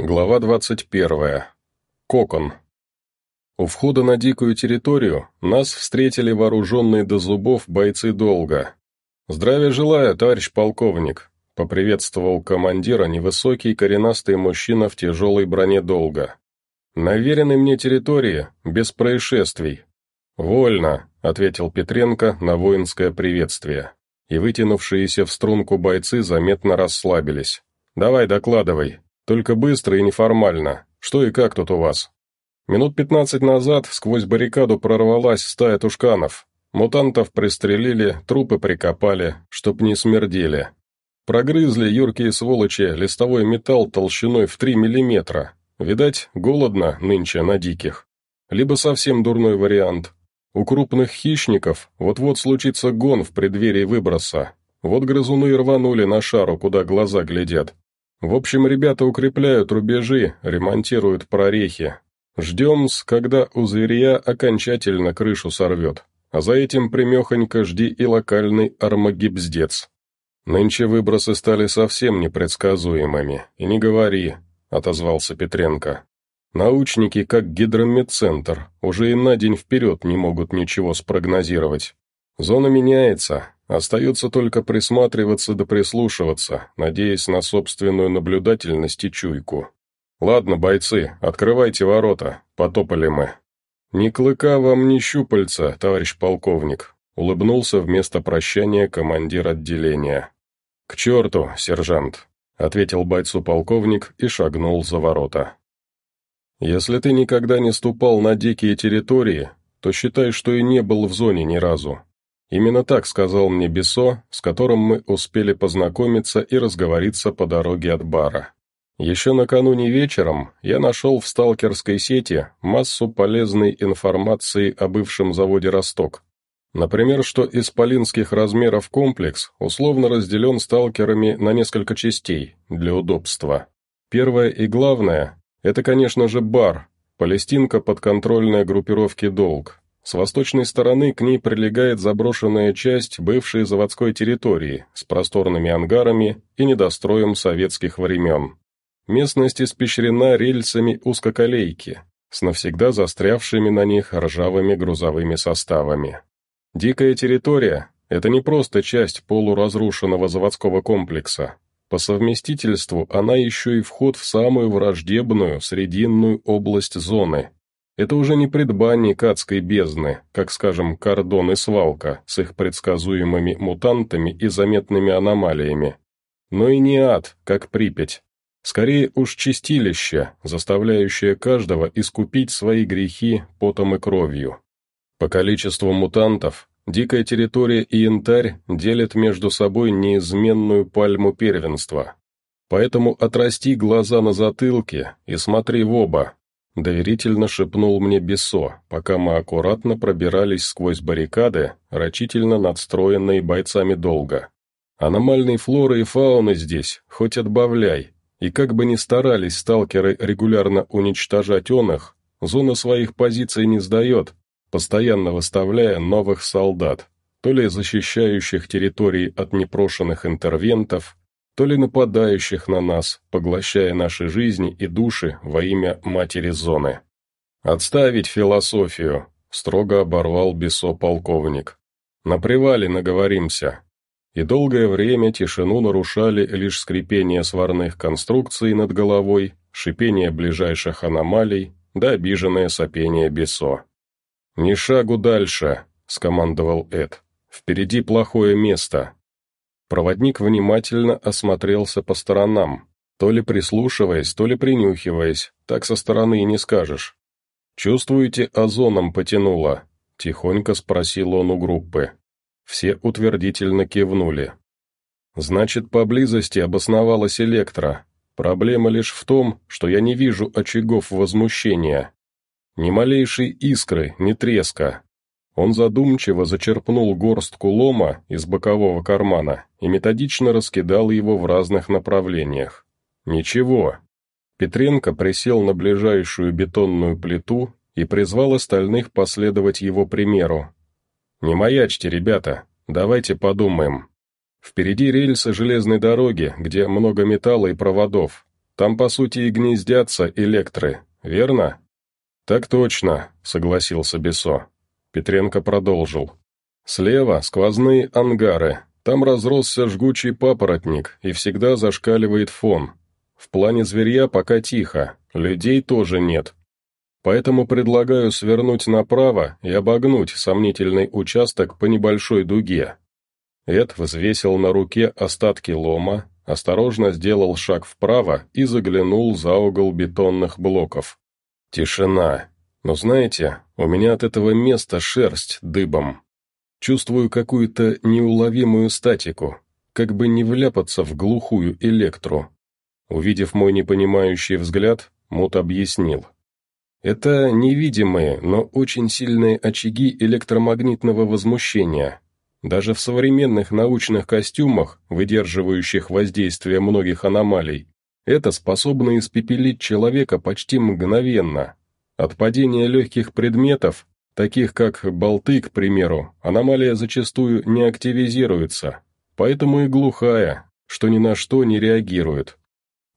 Глава 21. Кокон. У входа на дикую территорию нас встретили вооруженные до зубов бойцы долга. «Здравия желаю, товарищ полковник», — поприветствовал командира невысокий коренастый мужчина в тяжелой броне долга. «На веренной мне территории, без происшествий». «Вольно», — ответил Петренко на воинское приветствие. И вытянувшиеся в струнку бойцы заметно расслабились. «Давай, докладывай», только быстро и неформально. Что и как тут у вас? Минут пятнадцать назад сквозь баррикаду прорвалась стая тушканов. Мутантов пристрелили, трупы прикопали, чтоб не смердели. Прогрызли юркие сволочи листовой металл толщиной в три миллиметра. Видать, голодно нынче на диких. Либо совсем дурной вариант. У крупных хищников вот-вот случится гон в преддверии выброса. Вот грызуны рванули на шару, куда глаза глядят. В общем, ребята укрепляют рубежи, ремонтируют прорехи. Ждем, когда у зверя окончательно крышу сорвет. А за этим примехонько жди и локальный армагибздец. Нынче выбросы стали совсем непредсказуемыми. И не говори, — отозвался Петренко. Научники, как гидромедцентр, уже и на день вперед не могут ничего спрогнозировать. Зона меняется, Остается только присматриваться да прислушиваться, надеясь на собственную наблюдательность и чуйку. «Ладно, бойцы, открывайте ворота», — потопали мы. «Ни клыка вам, ни щупальца, товарищ полковник», — улыбнулся вместо прощания командир отделения. «К черту, сержант», — ответил бойцу полковник и шагнул за ворота. «Если ты никогда не ступал на дикие территории, то считай, что и не был в зоне ни разу», Именно так сказал мне Бесо, с которым мы успели познакомиться и разговориться по дороге от бара. Еще накануне вечером я нашел в сталкерской сети массу полезной информации о бывшем заводе «Росток». Например, что исполинских размеров комплекс условно разделен сталкерами на несколько частей, для удобства. Первое и главное – это, конечно же, бар, палестинка подконтрольная группировке «Долг», с восточной стороны к ней прилегает заброшенная часть бывшей заводской территории с просторными ангарами и недостроем советских времен. Местность испещрена рельсами узкоколейки, с навсегда застрявшими на них ржавыми грузовыми составами. Дикая территория – это не просто часть полуразрушенного заводского комплекса. По совместительству она еще и вход в самую враждебную срединную область зоны – это уже не предбанник адской бездны, как, скажем, кордон и свалка с их предсказуемыми мутантами и заметными аномалиями. Но и не ад, как Припять. Скорее уж чистилище, заставляющее каждого искупить свои грехи потом и кровью. По количеству мутантов, дикая территория и янтарь делят между собой неизменную пальму первенства. Поэтому отрасти глаза на затылке и смотри в оба, Доверительно шепнул мне Бесо, пока мы аккуратно пробирались сквозь баррикады, рачительно надстроенные бойцами долго. Аномальной флоры и фауны здесь, хоть отбавляй, и как бы ни старались сталкеры регулярно уничтожать он их, зона своих позиций не сдает, постоянно выставляя новых солдат, то ли защищающих территории от непрошенных интервентов, то ли нападающих на нас, поглощая наши жизни и души во имя матери зоны. «Отставить философию», — строго оборвал бесо полковник. «На привале наговоримся». И долгое время тишину нарушали лишь скрипение сварных конструкций над головой, шипение ближайших аномалий, да обиженное сопение бесо. «Ни шагу дальше», — скомандовал Эд. «Впереди плохое место, Проводник внимательно осмотрелся по сторонам, то ли прислушиваясь, то ли принюхиваясь, так со стороны и не скажешь. «Чувствуете, озоном потянуло?» — тихонько спросил он у группы. Все утвердительно кивнули. «Значит, поблизости обосновалась электро. Проблема лишь в том, что я не вижу очагов возмущения. Ни малейшей искры, ни треска, он задумчиво зачерпнул горстку лома из бокового кармана и методично раскидал его в разных направлениях. Ничего. Петренко присел на ближайшую бетонную плиту и призвал остальных последовать его примеру. «Не маячьте, ребята, давайте подумаем. Впереди рельсы железной дороги, где много металла и проводов. Там, по сути, и гнездятся электры, верно?» «Так точно», — согласился Бесо. Петренко продолжил. «Слева сквозные ангары. Там разросся жгучий папоротник, и всегда зашкаливает фон. В плане зверья пока тихо, людей тоже нет. Поэтому предлагаю свернуть направо и обогнуть сомнительный участок по небольшой дуге. Эд взвесил на руке остатки лома, осторожно сделал шаг вправо и заглянул за угол бетонных блоков. Тишина. Но знаете, у меня от этого места шерсть дыбом. Чувствую какую-то неуловимую статику, как бы не вляпаться в глухую электру. Увидев мой непонимающий взгляд, Мут объяснил. Это невидимые, но очень сильные очаги электромагнитного возмущения, даже в современных научных костюмах, выдерживающих воздействие многих аномалий, это способно испепелить человека почти мгновенно. От падения легких предметов, таких как болты, к примеру, аномалия зачастую не активизируется, поэтому и глухая, что ни на что не реагирует.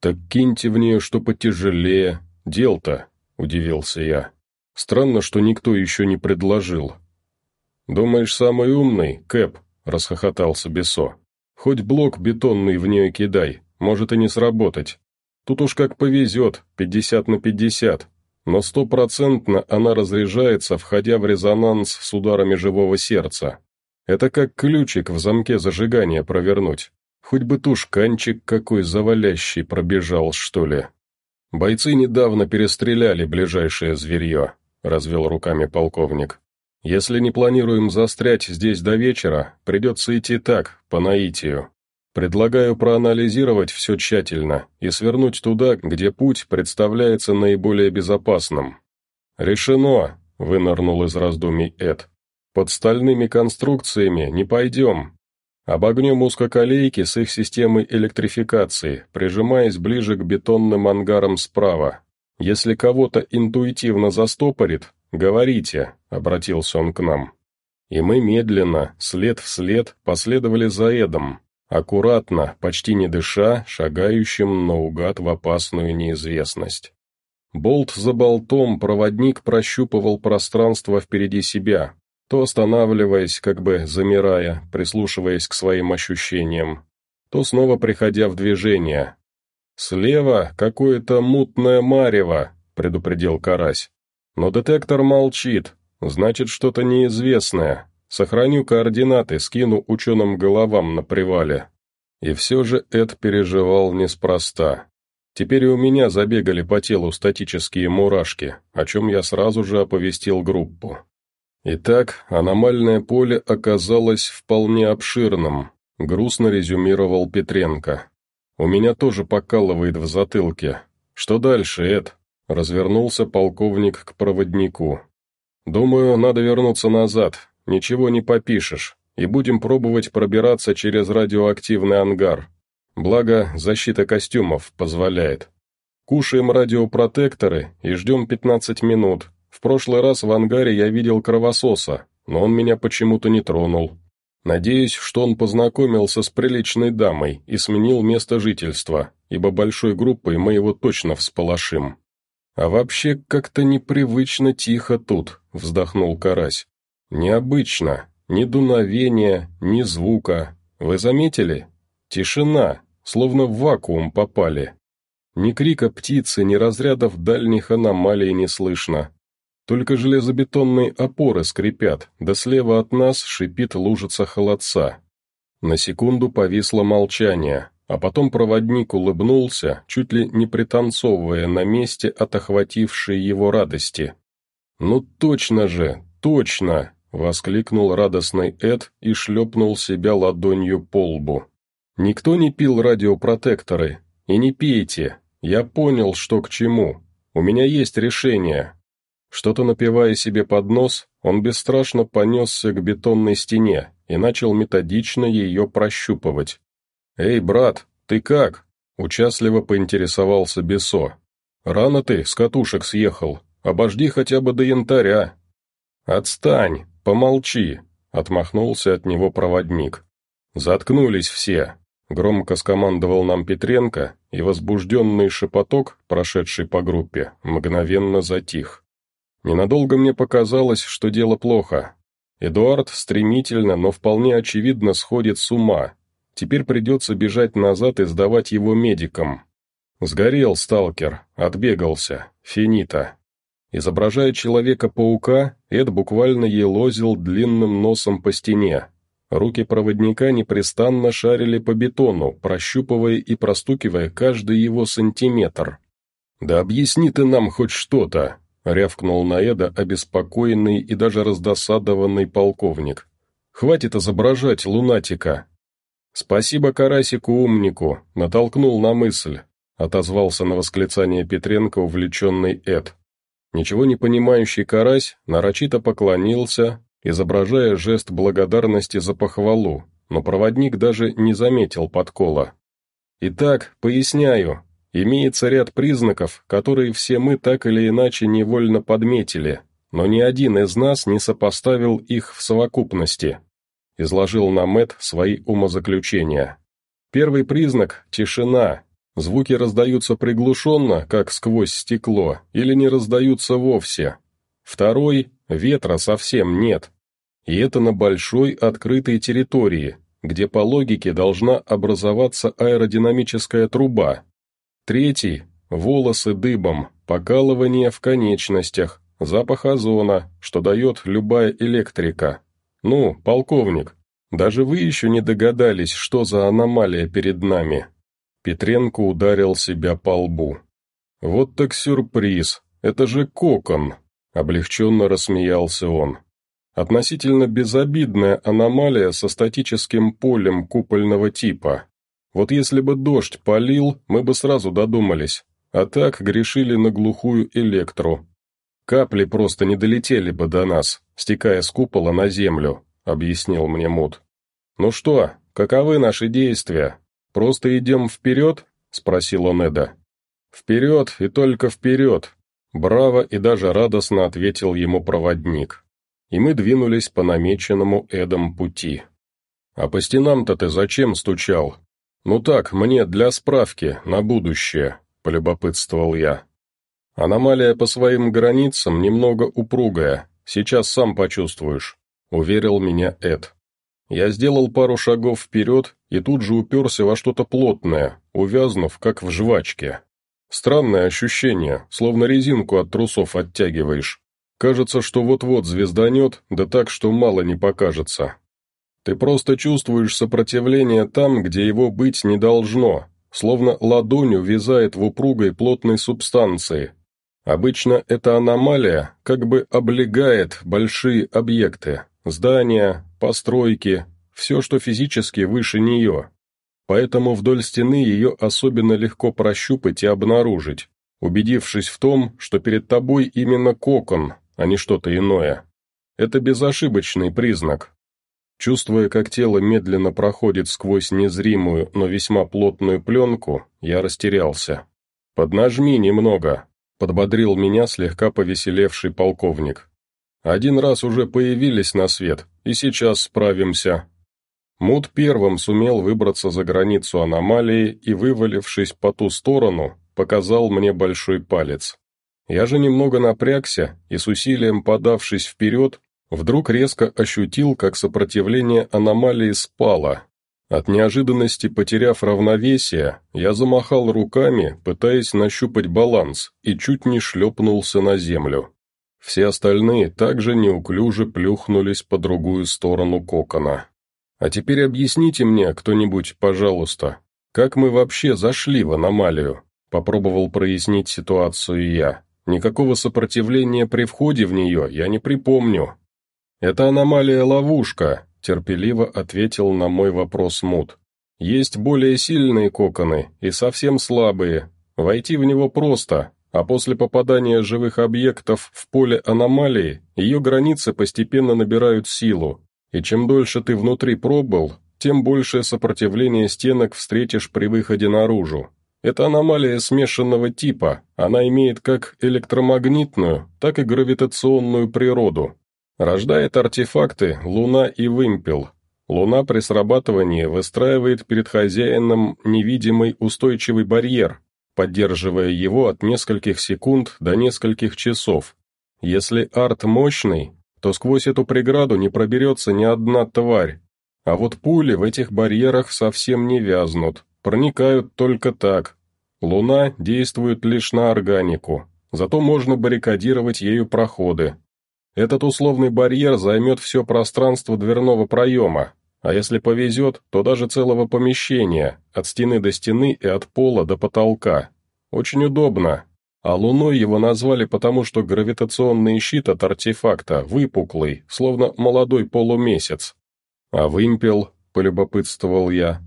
«Так киньте в нее что потяжелее, дел-то», — удивился я. «Странно, что никто еще не предложил». «Думаешь, самый умный, Кэп?» — расхохотался Бесо. «Хоть блок бетонный в нее кидай, может и не сработать. Тут уж как повезет, пятьдесят на пятьдесят, но стопроцентно она разряжается, входя в резонанс с ударами живого сердца. Это как ключик в замке зажигания провернуть. Хоть бы тушканчик какой завалящий пробежал, что ли. Бойцы недавно перестреляли ближайшее зверье, развел руками полковник. Если не планируем застрять здесь до вечера, придется идти так, по наитию. Предлагаю проанализировать все тщательно и свернуть туда, где путь представляется наиболее безопасным. «Решено», — вынырнул из раздумий Эд. «Под стальными конструкциями не пойдем. Обогнем узкоколейки с их системой электрификации, прижимаясь ближе к бетонным ангарам справа. Если кого-то интуитивно застопорит, «Говорите», — обратился он к нам. И мы медленно, след в след, последовали за Эдом, аккуратно, почти не дыша, шагающим наугад в опасную неизвестность. Болт за болтом проводник прощупывал пространство впереди себя, то останавливаясь, как бы замирая, прислушиваясь к своим ощущениям, то снова приходя в движение. «Слева какое-то мутное марево», — предупредил Карась. Но детектор молчит, значит что-то неизвестное. Сохраню координаты, скину ученым головам на привале. И все же Эд переживал неспроста. Теперь и у меня забегали по телу статические мурашки, о чем я сразу же оповестил группу. Итак, аномальное поле оказалось вполне обширным, грустно резюмировал Петренко. У меня тоже покалывает в затылке. Что дальше, Эд? Развернулся полковник к проводнику. «Думаю, надо вернуться назад, ничего не попишешь, и будем пробовать пробираться через радиоактивный ангар. Благо, защита костюмов позволяет. Кушаем радиопротекторы и ждем 15 минут. В прошлый раз в ангаре я видел кровососа, но он меня почему-то не тронул. Надеюсь, что он познакомился с приличной дамой и сменил место жительства, ибо большой группой мы его точно всполошим. «А вообще как-то непривычно тихо тут», — вздохнул Карась. «Необычно. Ни дуновения, ни звука. Вы заметили? Тишина, словно в вакуум попали. Ни крика птицы, ни разрядов дальних аномалий не слышно. Только железобетонные опоры скрипят, да слева от нас шипит лужица холодца. На секунду повисло молчание, а потом проводник улыбнулся, чуть ли не пританцовывая на месте от охватившей его радости. «Ну точно же, точно!» — воскликнул радостный Эд и шлепнул себя ладонью по лбу. «Никто не пил радиопротекторы. И не пейте. Я понял, что к чему. У меня есть решение». Что-то напивая себе под нос, он бесстрашно понесся к бетонной стене и начал методично ее прощупывать. «Эй, брат, ты как?» — участливо поинтересовался Бесо. «Рано ты с катушек съехал. Обожди хотя бы до янтаря». «Отстань, помолчи», — отмахнулся от него проводник. «Заткнулись все. Громко скомандовал нам Петренко, и возбужденный шепоток, прошедший по группе, мгновенно затих. Ненадолго мне показалось, что дело плохо. Эдуард стремительно, но вполне очевидно сходит с ума. Теперь придется бежать назад и сдавать его медикам. Сгорел сталкер, отбегался, финита. Изображая Человека-паука, Эд буквально елозил длинным носом по стене. Руки проводника непрестанно шарили по бетону, прощупывая и простукивая каждый его сантиметр. «Да объясни ты нам хоть что-то!» — рявкнул на Эда обеспокоенный и даже раздосадованный полковник. «Хватит изображать лунатика!» «Спасибо Карасику-умнику!» — натолкнул на мысль, — отозвался на восклицание Петренко увлеченный Эд. Ничего не понимающий карась нарочито поклонился, изображая жест благодарности за похвалу, но проводник даже не заметил подкола. Итак, поясняю, имеется ряд признаков, которые все мы так или иначе невольно подметили, но ни один из нас не сопоставил их в совокупности. Изложил нам Эд свои умозаключения. Первый признак – тишина, Звуки раздаются приглушенно, как сквозь стекло, или не раздаются вовсе. Второй — ветра совсем нет. И это на большой открытой территории, где по логике должна образоваться аэродинамическая труба. Третий — волосы дыбом, покалывание в конечностях, запах озона, что дает любая электрика. Ну, полковник, даже вы еще не догадались, что за аномалия перед нами. Петренко ударил себя по лбу. «Вот так сюрприз! Это же кокон!» — облегченно рассмеялся он. «Относительно безобидная аномалия со статическим полем купольного типа. Вот если бы дождь полил, мы бы сразу додумались, а так грешили на глухую электру. Капли просто не долетели бы до нас, стекая с купола на землю», — объяснил мне Мут. «Ну что, каковы наши действия?» «Просто идем вперед?» — спросил он Эда. «Вперед и только вперед!» Браво и даже радостно ответил ему проводник. И мы двинулись по намеченному Эдом пути. «А по стенам-то ты зачем стучал?» «Ну так, мне для справки, на будущее», — полюбопытствовал я. «Аномалия по своим границам немного упругая, сейчас сам почувствуешь», — уверил меня Эд. Я сделал пару шагов вперед и тут же уперся во что-то плотное, увязнув, как в жвачке. Странное ощущение, словно резинку от трусов оттягиваешь. Кажется, что вот-вот звезданет, да так, что мало не покажется. Ты просто чувствуешь сопротивление там, где его быть не должно, словно ладонью вязает в упругой плотной субстанции. Обычно эта аномалия как бы облегает большие объекты, здания, постройки, все, что физически выше нее. Поэтому вдоль стены ее особенно легко прощупать и обнаружить, убедившись в том, что перед тобой именно кокон, а не что-то иное. Это безошибочный признак. Чувствуя, как тело медленно проходит сквозь незримую, но весьма плотную пленку, я растерялся. «Поднажми немного», — подбодрил меня слегка повеселевший полковник. Один раз уже появились на свет, и сейчас справимся». Мут первым сумел выбраться за границу аномалии и, вывалившись по ту сторону, показал мне большой палец. Я же немного напрягся и с усилием подавшись вперед, вдруг резко ощутил, как сопротивление аномалии спало. От неожиданности потеряв равновесие, я замахал руками, пытаясь нащупать баланс, и чуть не шлепнулся на землю. Все остальные также неуклюже плюхнулись по другую сторону кокона. «А теперь объясните мне, кто-нибудь, пожалуйста, как мы вообще зашли в аномалию?» Попробовал прояснить ситуацию я. Никакого сопротивления при входе в нее я не припомню. «Это аномалия-ловушка», — терпеливо ответил на мой вопрос Мут. «Есть более сильные коконы и совсем слабые. Войти в него просто, а после попадания живых объектов в поле аномалии, ее границы постепенно набирают силу, и чем дольше ты внутри пробыл, тем большее сопротивление стенок встретишь при выходе наружу. Это аномалия смешанного типа, она имеет как электромагнитную, так и гравитационную природу. Рождает артефакты Луна и Вымпел. Луна при срабатывании выстраивает перед хозяином невидимый устойчивый барьер, поддерживая его от нескольких секунд до нескольких часов. Если арт мощный, то сквозь эту преграду не проберется ни одна тварь. А вот пули в этих барьерах совсем не вязнут, проникают только так. Луна действует лишь на органику, зато можно баррикадировать ею проходы. Этот условный барьер займет все пространство дверного проема, а если повезет, то даже целого помещения, от стены до стены и от пола до потолка. Очень удобно. А луной его назвали потому, что гравитационный щит от артефакта выпуклый, словно молодой полумесяц. А вымпел, полюбопытствовал я.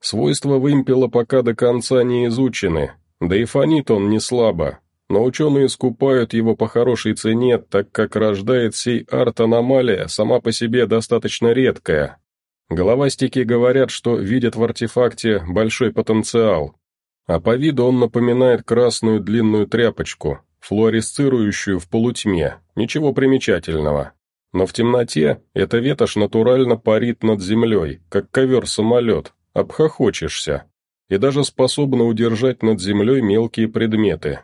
Свойства вымпела пока до конца не изучены, да и фонит он не слабо, но ученые скупают его по хорошей цене, так как рождает сей арт-аномалия сама по себе достаточно редкая. Головастики говорят, что видят в артефакте большой потенциал, а по виду он напоминает красную длинную тряпочку, флуоресцирующую в полутьме, ничего примечательного. Но в темноте эта ветошь натурально парит над землей, как ковер-самолет, обхохочешься, и даже способна удержать над землей мелкие предметы.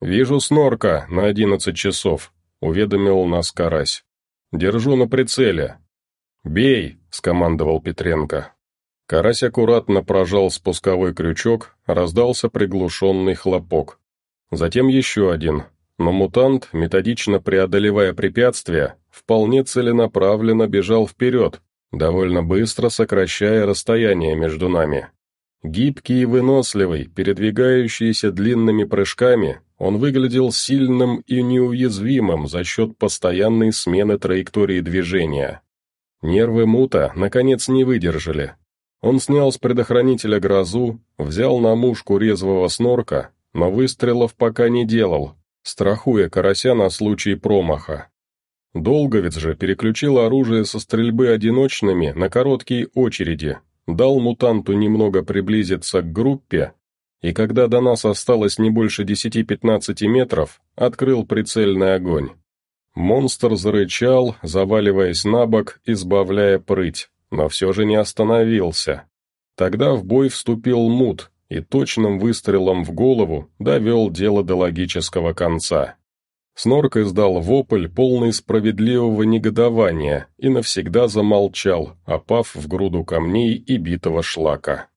«Вижу снорка на одиннадцать часов», — уведомил нас Карась. «Держу на прицеле». «Бей!» — скомандовал Петренко. Карась аккуратно прожал спусковой крючок, раздался приглушенный хлопок. Затем еще один, но мутант, методично преодолевая препятствия, вполне целенаправленно бежал вперед, довольно быстро сокращая расстояние между нами. Гибкий и выносливый, передвигающийся длинными прыжками, он выглядел сильным и неуязвимым за счет постоянной смены траектории движения. Нервы Мута, наконец, не выдержали. Он снял с предохранителя грозу, взял на мушку резвого снорка, но выстрелов пока не делал, страхуя карася на случай промаха. Долговец же переключил оружие со стрельбы одиночными на короткие очереди, дал мутанту немного приблизиться к группе и когда до нас осталось не больше 10-15 метров, открыл прицельный огонь. Монстр зарычал, заваливаясь на бок, избавляя прыть, но все же не остановился. Тогда в бой вступил Мут и точным выстрелом в голову довел дело до логического конца. Снорк издал вопль, полный справедливого негодования, и навсегда замолчал, опав в груду камней и битого шлака.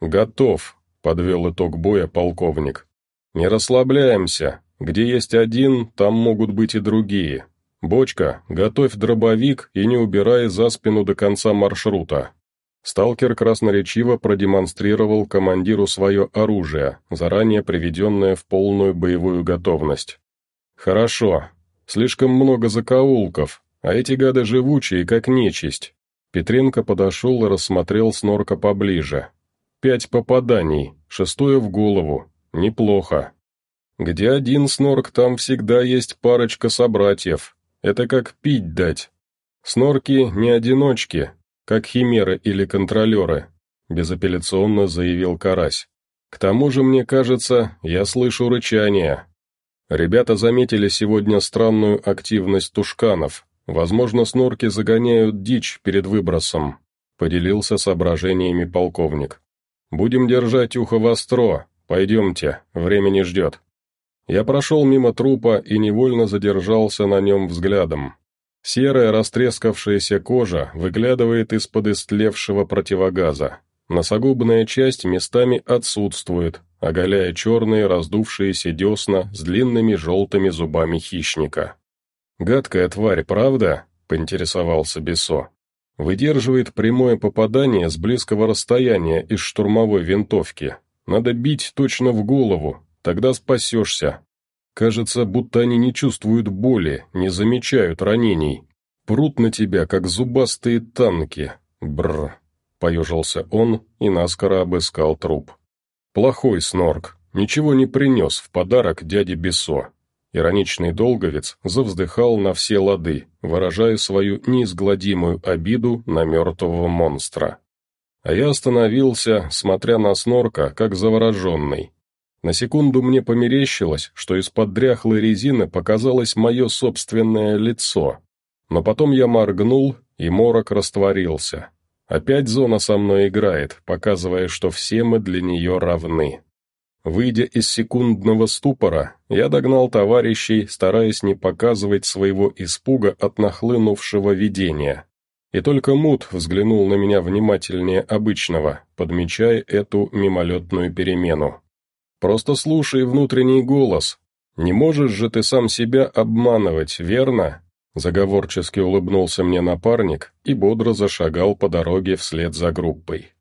«Готов», подвел итог боя полковник. «Не расслабляемся. Где есть один, там могут быть и другие. Бочка, готовь дробовик и не убирай за спину до конца маршрута». Сталкер красноречиво продемонстрировал командиру свое оружие, заранее приведенное в полную боевую готовность. «Хорошо. Слишком много закоулков, а эти гады живучие, как нечисть». Петренко подошел и рассмотрел снорка поближе, Пять попаданий, шестое в голову. Неплохо. Где один снорк, там всегда есть парочка собратьев. Это как пить дать. Снорки не одиночки, как химеры или контролеры, безапелляционно заявил Карась. К тому же, мне кажется, я слышу рычание. Ребята заметили сегодня странную активность тушканов. Возможно, снорки загоняют дичь перед выбросом, поделился соображениями полковник. «Будем держать ухо востро. Пойдемте, время не ждет». Я прошел мимо трупа и невольно задержался на нем взглядом. Серая растрескавшаяся кожа выглядывает из-под истлевшего противогаза. Носогубная часть местами отсутствует, оголяя черные раздувшиеся десна с длинными желтыми зубами хищника. «Гадкая тварь, правда?» — поинтересовался Бесо выдерживает прямое попадание с близкого расстояния из штурмовой винтовки. Надо бить точно в голову, тогда спасешься. Кажется, будто они не чувствуют боли, не замечают ранений. Прут на тебя, как зубастые танки. Бррр. Поежился он и наскоро обыскал труп. Плохой снорк, ничего не принес в подарок дяде Бесо. Ироничный долговец завздыхал на все лады, выражая свою неизгладимую обиду на мертвого монстра. А я остановился, смотря на снорка, как завороженный. На секунду мне померещилось, что из-под дряхлой резины показалось мое собственное лицо. Но потом я моргнул, и морок растворился. Опять зона со мной играет, показывая, что все мы для нее равны. Выйдя из секундного ступора, я догнал товарищей, стараясь не показывать своего испуга от нахлынувшего видения. И только Мут взглянул на меня внимательнее обычного, подмечая эту мимолетную перемену. «Просто слушай внутренний голос. Не можешь же ты сам себя обманывать, верно?» Заговорчески улыбнулся мне напарник и бодро зашагал по дороге вслед за группой.